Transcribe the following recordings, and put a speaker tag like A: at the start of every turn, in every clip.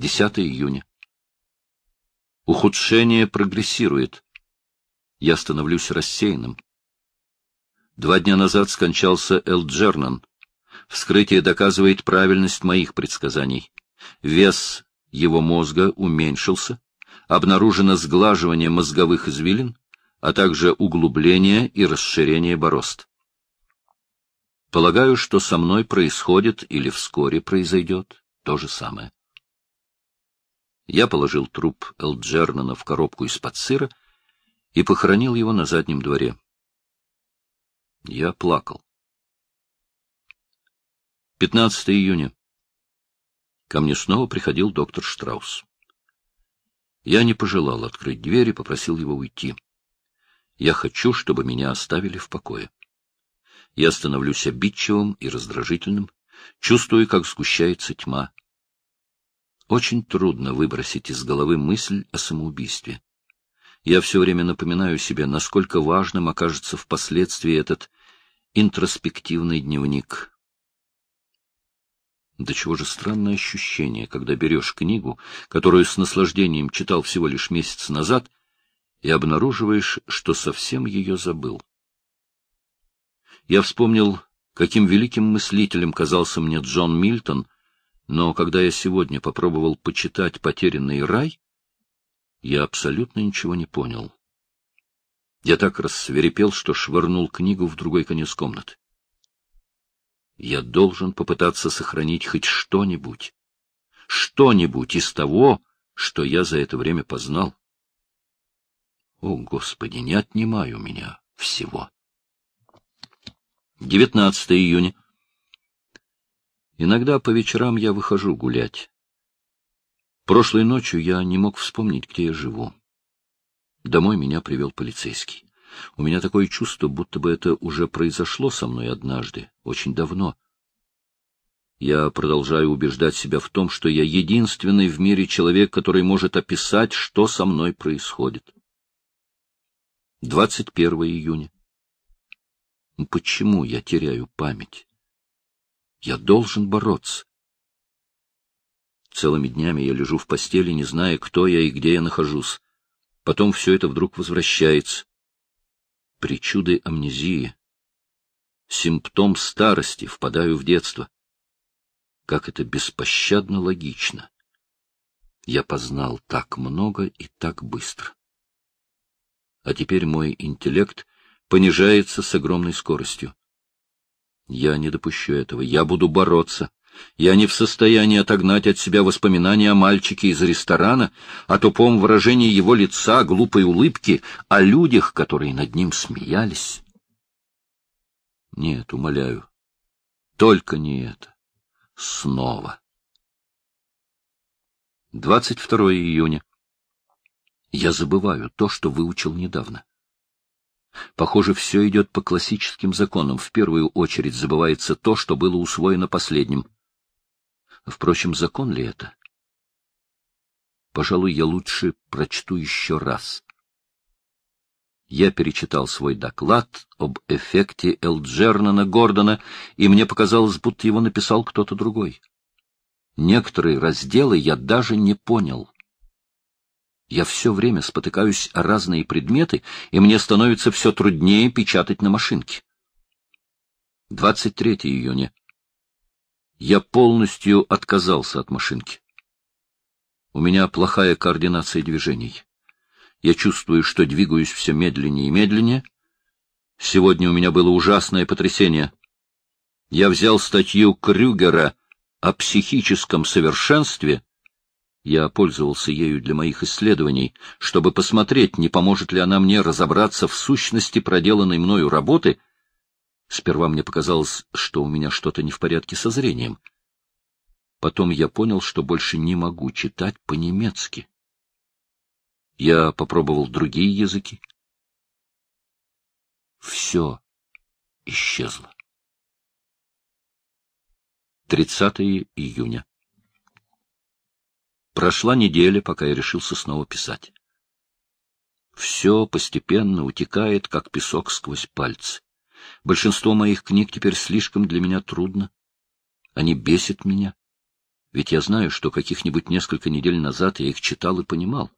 A: 10 июня. Ухудшение прогрессирует. Я становлюсь рассеянным. Два дня назад скончался Элджернан. Вскрытие доказывает правильность моих предсказаний. Вес его мозга уменьшился, обнаружено сглаживание мозговых извилин, а также углубление и расширение борозд. Полагаю, что со мной происходит или вскоре произойдет то же самое. Я положил труп Элджернана в коробку из-под сыра и похоронил его на заднем дворе. Я плакал. 15 июня. Ко мне снова приходил доктор Штраус. Я не пожелал открыть дверь и попросил его уйти. Я хочу, чтобы меня оставили в покое. Я становлюсь обидчивым и раздражительным, чувствую, как сгущается тьма. Очень трудно выбросить из головы мысль о самоубийстве. Я все время напоминаю себе, насколько важным окажется впоследствии этот интроспективный дневник. До чего же странное ощущение, когда берешь книгу, которую с наслаждением читал всего лишь месяц назад, и обнаруживаешь, что совсем ее забыл. Я вспомнил, каким великим мыслителем казался мне Джон Мильтон — но когда я сегодня попробовал почитать «Потерянный рай», я абсолютно ничего не понял. Я так рассверепел, что швырнул книгу в другой конец комнаты. Я должен попытаться сохранить хоть что-нибудь, что-нибудь из того, что я за это время познал. О, Господи, не отнимай у меня всего. 19 июня. Иногда по вечерам я выхожу гулять. Прошлой ночью я не мог вспомнить, где я живу. Домой меня привел полицейский. У меня такое чувство, будто бы это уже произошло со мной однажды, очень давно. Я продолжаю убеждать себя в том, что я единственный в мире человек, который может описать, что со мной происходит. 21 июня. Почему я теряю память? Я должен бороться. Целыми днями я лежу в постели, не зная, кто я и где я нахожусь. Потом все это вдруг возвращается. Причуды амнезии. Симптом старости, впадаю в детство. Как это беспощадно логично. Я познал так много и так быстро. А теперь мой интеллект понижается с огромной скоростью. Я не допущу этого. Я буду бороться. Я не в состоянии отогнать от себя воспоминания о мальчике из ресторана, о тупом выражении его лица, глупой улыбки, о людях, которые над ним смеялись. Нет, умоляю, только не это. Снова. 22 июня. Я забываю то, что выучил недавно. Похоже, все идет по классическим законам. В первую очередь забывается то, что было усвоено последним. Впрочем, закон ли это? Пожалуй, я лучше прочту еще раз. Я перечитал свой доклад об эффекте Элджернана Гордона, и мне показалось, будто его написал кто-то другой. Некоторые разделы я даже не понял. Я все время спотыкаюсь о разные предметы, и мне становится все труднее печатать на машинке. 23 июня. Я полностью отказался от машинки. У меня плохая координация движений. Я чувствую, что двигаюсь все медленнее и медленнее. Сегодня у меня было ужасное потрясение. Я взял статью Крюгера о психическом совершенстве я пользовался ею для моих исследований, чтобы посмотреть, не поможет ли она мне разобраться в сущности проделанной мною работы. Сперва мне показалось, что у меня что-то не в порядке со зрением. Потом я понял, что больше не могу читать по-немецки. Я попробовал другие языки. Все исчезло. 30 июня. Прошла неделя, пока я решился снова писать. Все постепенно утекает, как песок сквозь пальцы. Большинство моих книг теперь слишком для меня трудно. Они бесят меня. Ведь я знаю, что каких-нибудь несколько недель назад я их читал и понимал.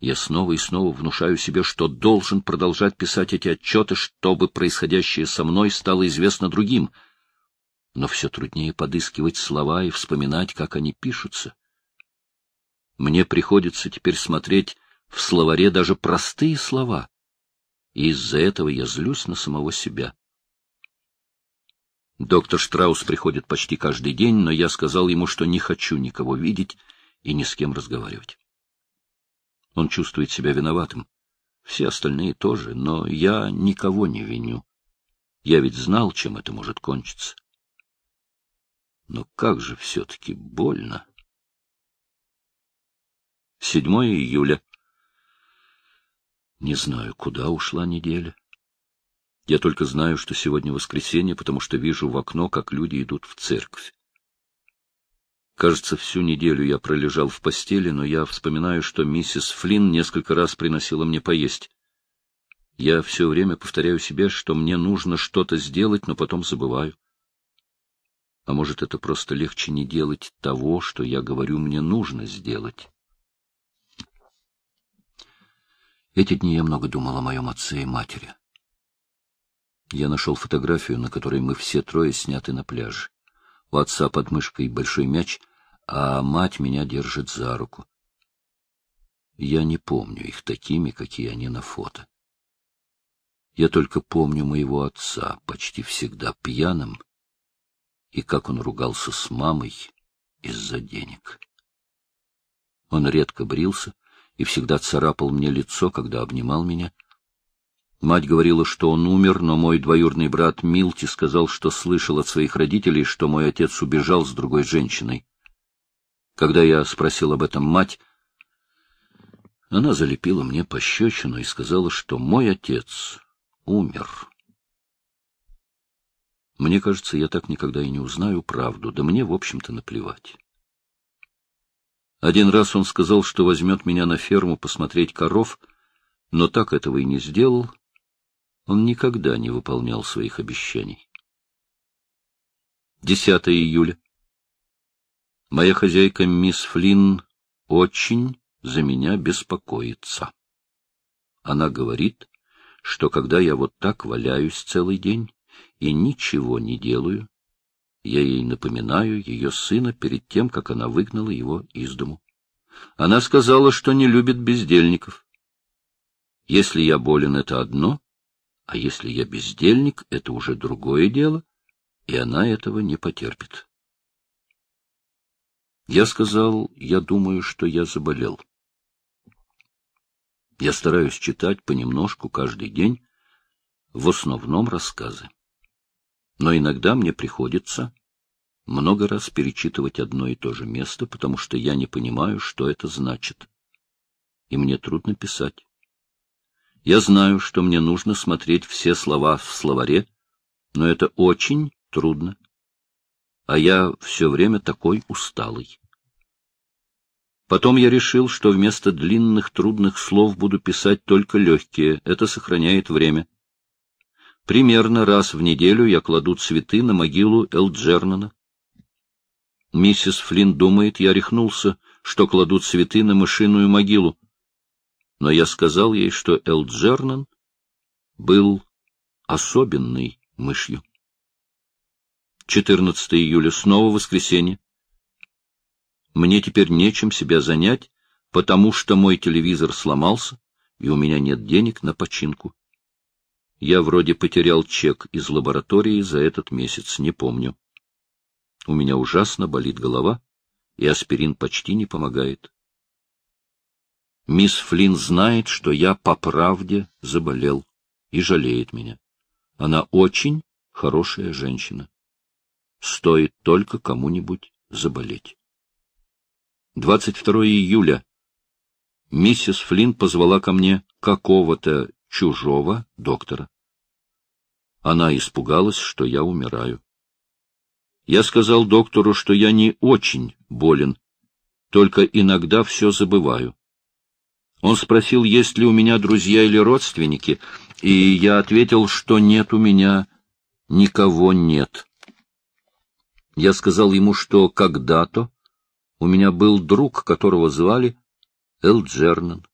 A: Я снова и снова внушаю себе, что должен продолжать писать эти отчеты, чтобы происходящее со мной стало известно другим. Но все труднее подыскивать слова и вспоминать, как они пишутся. Мне приходится теперь смотреть в словаре даже простые слова, и из-за этого я злюсь на самого себя. Доктор Штраус приходит почти каждый день, но я сказал ему, что не хочу никого видеть и ни с кем разговаривать. Он чувствует себя виноватым. Все остальные тоже, но я никого не виню. Я ведь знал, чем это может кончиться. Но как же все-таки больно. 7 июля. Не знаю, куда ушла неделя. Я только знаю, что сегодня воскресенье, потому что вижу в окно, как люди идут в церковь. Кажется, всю неделю я пролежал в постели, но я вспоминаю, что миссис Флинн несколько раз приносила мне поесть. Я все время повторяю себе, что мне нужно что-то сделать, но потом забываю. А может, это просто легче не делать того, что я говорю, мне нужно сделать. Эти дни я много думал о моем отце и матери. Я нашел фотографию, на которой мы все трое сняты на пляже. У отца под мышкой большой мяч, а мать меня держит за руку. Я не помню их такими, какие они на фото. Я только помню моего отца, почти всегда пьяным, и как он ругался с мамой из-за денег. Он редко брился и всегда царапал мне лицо, когда обнимал меня — Мать говорила, что он умер, но мой двоюродный брат Милти сказал, что слышал от своих родителей, что мой отец убежал с другой женщиной. Когда я спросил об этом мать, она залепила мне пощечину и сказала, что мой отец умер. Мне кажется, я так никогда и не узнаю правду, да мне, в общем-то, наплевать. Один раз он сказал, что возьмет меня на ферму посмотреть коров, но так этого и не сделал, он никогда не выполнял своих обещаний. 10 июля. Моя хозяйка мисс Флинн очень за меня беспокоится. Она говорит, что когда я вот так валяюсь целый день и ничего не делаю, я ей напоминаю ее сына перед тем, как она выгнала его из дому. Она сказала, что не любит бездельников. Если я болен, это одно, а если я бездельник, это уже другое дело, и она этого не потерпит. Я сказал, я думаю, что я заболел. Я стараюсь читать понемножку каждый день, в основном рассказы. Но иногда мне приходится много раз перечитывать одно и то же место, потому что я не понимаю, что это значит. И мне трудно писать. Я знаю, что мне нужно смотреть все слова в словаре, но это очень трудно. А я все время такой усталый. Потом я решил, что вместо длинных трудных слов буду писать только легкие, это сохраняет время. Примерно раз в неделю я кладу цветы на могилу Элджернана. Миссис Флинн думает, я рехнулся, что кладу цветы на мышиную могилу но я сказал ей, что Элджернан был особенной мышью. 14 июля, снова воскресенье. Мне теперь нечем себя занять, потому что мой телевизор сломался, и у меня нет денег на починку. Я вроде потерял чек из лаборатории за этот месяц, не помню. У меня ужасно болит голова, и аспирин почти не помогает. Мисс Флинн знает, что я по правде заболел и жалеет меня. Она очень хорошая женщина. Стоит только кому-нибудь заболеть. 22 июля. Миссис Флинн позвала ко мне какого-то чужого доктора. Она испугалась, что я умираю. Я сказал доктору, что я не очень болен, только иногда все забываю. Он спросил, есть ли у меня друзья или родственники, и я ответил, что нет у меня никого нет. Я сказал ему, что когда-то у меня был друг, которого звали Элджернан.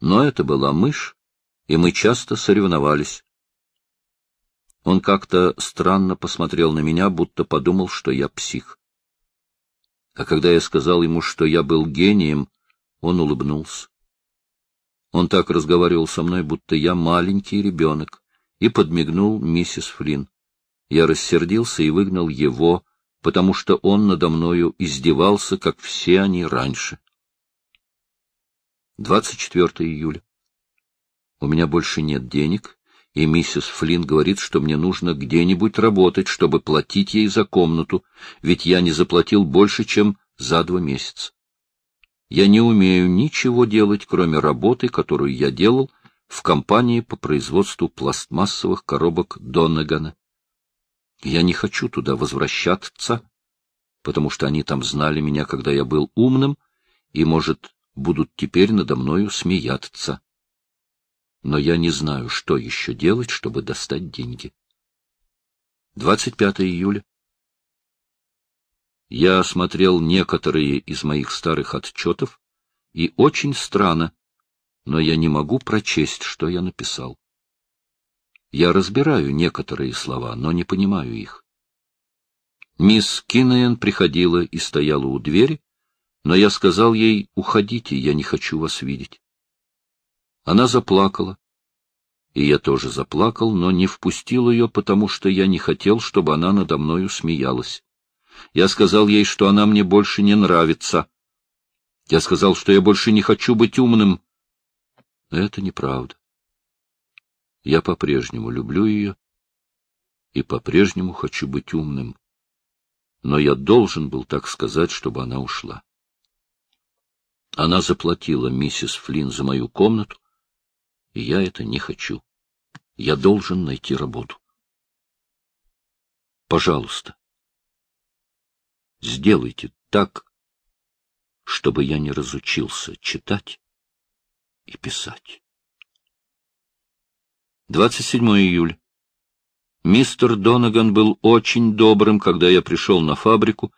A: Но это была мышь, и мы часто соревновались. Он как-то странно посмотрел на меня, будто подумал, что я псих. А когда я сказал ему, что я был гением, он улыбнулся. Он так разговаривал со мной, будто я маленький ребенок, и подмигнул миссис Флинн. Я рассердился и выгнал его, потому что он надо мною издевался, как все они раньше. 24 июля. У меня больше нет денег, и миссис Флинн говорит, что мне нужно где-нибудь работать, чтобы платить ей за комнату, ведь я не заплатил больше, чем за два месяца. Я не умею ничего делать, кроме работы, которую я делал в компании по производству пластмассовых коробок Доннегана. Я не хочу туда возвращаться, потому что они там знали меня, когда я был умным, и, может, будут теперь надо мною смеяться. Но я не знаю, что еще делать, чтобы достать деньги. 25 июля. Я осмотрел некоторые из моих старых отчетов, и очень странно, но я не могу прочесть, что я написал. Я разбираю некоторые слова, но не понимаю их. Мисс Киннеен приходила и стояла у двери, но я сказал ей, уходите, я не хочу вас видеть. Она заплакала, и я тоже заплакал, но не впустил ее, потому что я не хотел, чтобы она надо мною смеялась. Я сказал ей, что она мне больше не нравится. Я сказал, что я больше не хочу быть умным. Это неправда. Я по-прежнему люблю ее и по-прежнему хочу быть умным. Но я должен был так сказать, чтобы она ушла. Она заплатила миссис Флинн за мою комнату, и я это не хочу. Я должен найти работу. Пожалуйста, Сделайте так, чтобы я не разучился читать и писать. 27 июля. Мистер Донаган был очень добрым, когда я пришел на фабрику,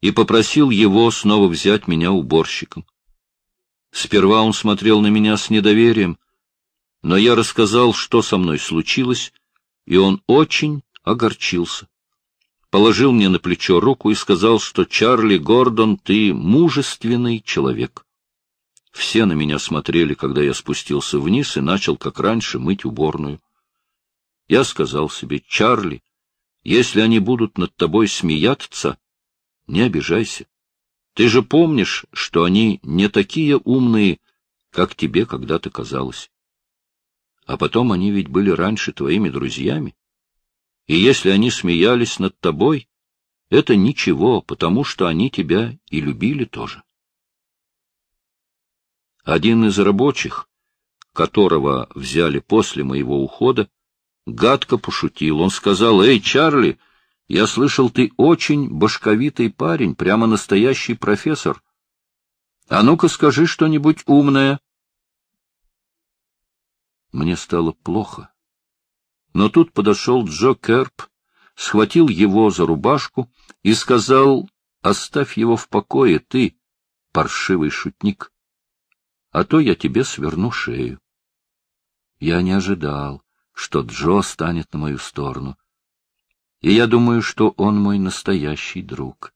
A: и попросил его снова взять меня уборщиком. Сперва он смотрел на меня с недоверием, но я рассказал, что со мной случилось, и он очень огорчился положил мне на плечо руку и сказал, что Чарли Гордон, ты мужественный человек. Все на меня смотрели, когда я спустился вниз и начал, как раньше, мыть уборную. Я сказал себе, Чарли, если они будут над тобой смеяться, не обижайся. Ты же помнишь, что они не такие умные, как тебе когда-то казалось. А потом они ведь были раньше твоими друзьями. И если они смеялись над тобой, это ничего, потому что они тебя и любили тоже. Один из рабочих, которого взяли после моего ухода, гадко пошутил. Он сказал, «Эй, Чарли, я слышал, ты очень башковитый парень, прямо настоящий профессор. А ну-ка скажи что-нибудь умное». Мне стало плохо. Но тут подошел Джо Керп, схватил его за рубашку и сказал, «Оставь его в покое, ты, паршивый шутник, а то я тебе сверну шею». Я не ожидал, что Джо станет на мою сторону, и я думаю, что он мой настоящий друг.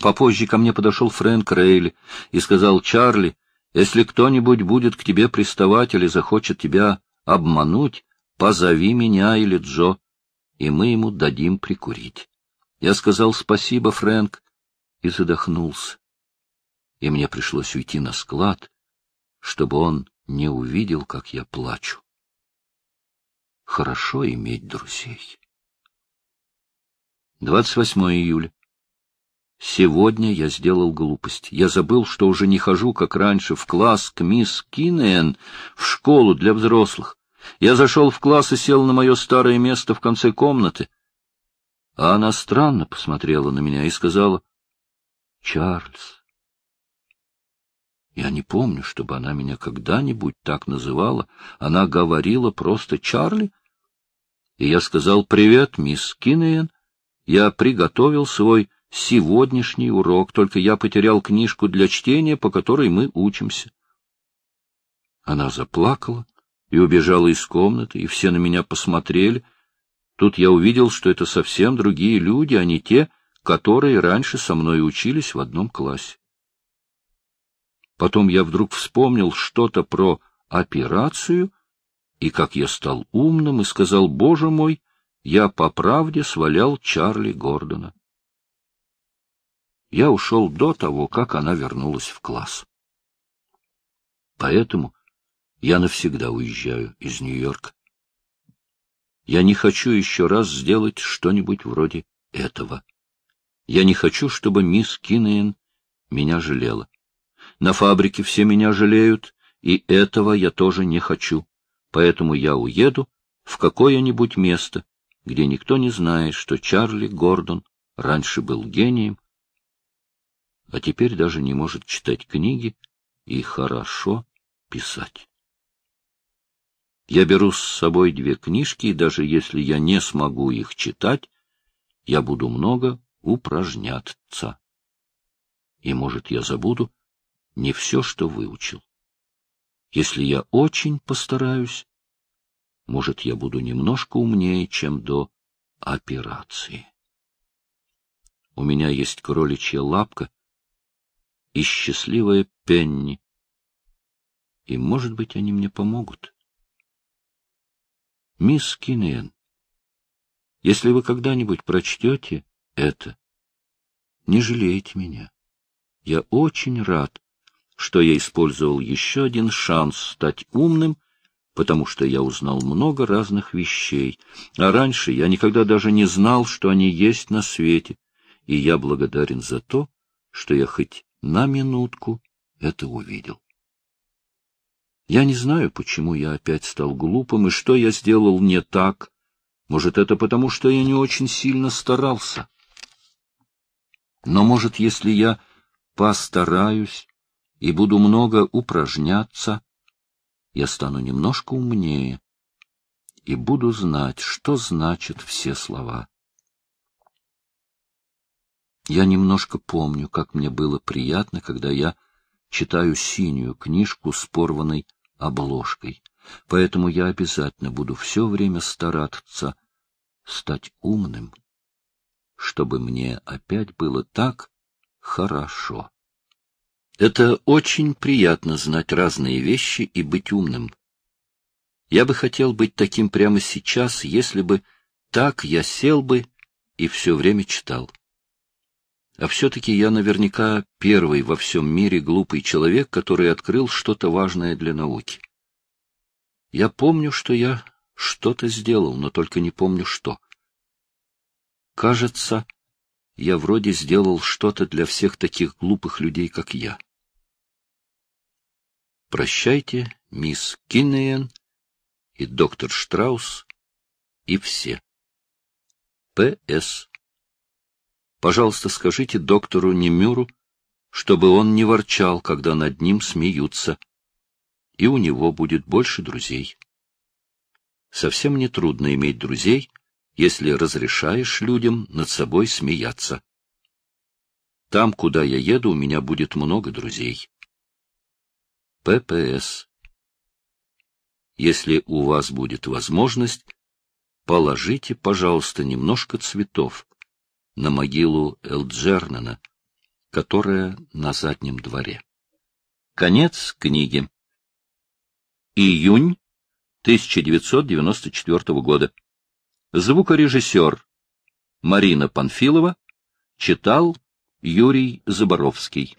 A: Попозже ко мне подошел Фрэнк Рейли и сказал, «Чарли, если кто-нибудь будет к тебе приставать или захочет тебя обмануть, позови меня или Джо, и мы ему дадим прикурить. Я сказал спасибо, Фрэнк, и задохнулся. И мне пришлось уйти на склад, чтобы он не увидел, как я плачу. Хорошо иметь друзей. 28 июля. Сегодня я сделал глупость. Я забыл, что уже не хожу, как раньше, в класс к мисс Киннеен, в школу для взрослых. Я зашел в класс и сел на мое старое место в конце комнаты. А она странно посмотрела на меня и сказала, — Чарльз. Я не помню, чтобы она меня когда-нибудь так называла. Она говорила просто «Чарли». И я сказал «Привет, мисс Киннеен», Я приготовил свой сегодняшний урок, только я потерял книжку для чтения, по которой мы учимся. Она заплакала и убежала из комнаты, и все на меня посмотрели. Тут я увидел, что это совсем другие люди, а не те, которые раньше со мной учились в одном классе. Потом я вдруг вспомнил что-то про операцию, и как я стал умным и сказал, «Боже мой, я по правде свалял Чарли Гордона». Я ушел до того, как она вернулась в класс. Поэтому я навсегда уезжаю из Нью-Йорка. Я не хочу еще раз сделать что-нибудь вроде этого. Я не хочу, чтобы мисс Киннеен меня жалела. На фабрике все меня жалеют, и этого я тоже не хочу. Поэтому я уеду в какое-нибудь место, где никто не знает, что Чарли Гордон раньше был гением, а теперь даже не может читать книги и хорошо писать. Я беру с собой две книжки, и даже если я не смогу их читать, я буду много упражняться. И, может, я забуду не все, что выучил. Если я очень постараюсь, может, я буду немножко умнее, чем до операции. У меня есть кроличья лапка и счастливая Пенни, и, может быть, они мне помогут. Мисс Киннеен, если вы когда-нибудь прочтете это, не жалейте меня. Я очень рад, что я использовал еще один шанс стать умным, потому что я узнал много разных вещей, а раньше я никогда даже не знал, что они есть на свете, и я благодарен за то, что я хоть на минутку это увидел. Я не знаю, почему я опять стал глупым и что я сделал не так. Может, это потому, что я не очень сильно старался. Но, может, если я постараюсь и буду много упражняться, я стану немножко умнее и буду знать, что значат все слова. Я немножко помню, как мне было приятно, когда я читаю синюю книжку с порванной обложкой, поэтому я обязательно буду все время стараться стать умным, чтобы мне опять было так хорошо. Это очень приятно знать разные вещи и быть умным. Я бы хотел быть таким прямо сейчас, если бы так я сел бы и все время читал. А все-таки я наверняка первый во всем мире глупый человек, который открыл что-то важное для науки. Я помню, что я что-то сделал, но только не помню что. Кажется, я вроде сделал что-то для всех таких глупых людей, как я. Прощайте, мисс Киннеен и доктор Штраус и все. П.С. Пожалуйста, скажите доктору Немюру, чтобы он не ворчал, когда над ним смеются, и у него будет больше друзей. Совсем не трудно иметь друзей, если разрешаешь людям над собой смеяться. Там, куда я еду, у меня будет много друзей. ППС. Если у вас будет возможность, положите, пожалуйста, немножко цветов на могилу Элджернана, которая на заднем дворе. Конец книги. Июнь 1994 года. Звукорежиссер Марина Панфилова читал Юрий Заборовский.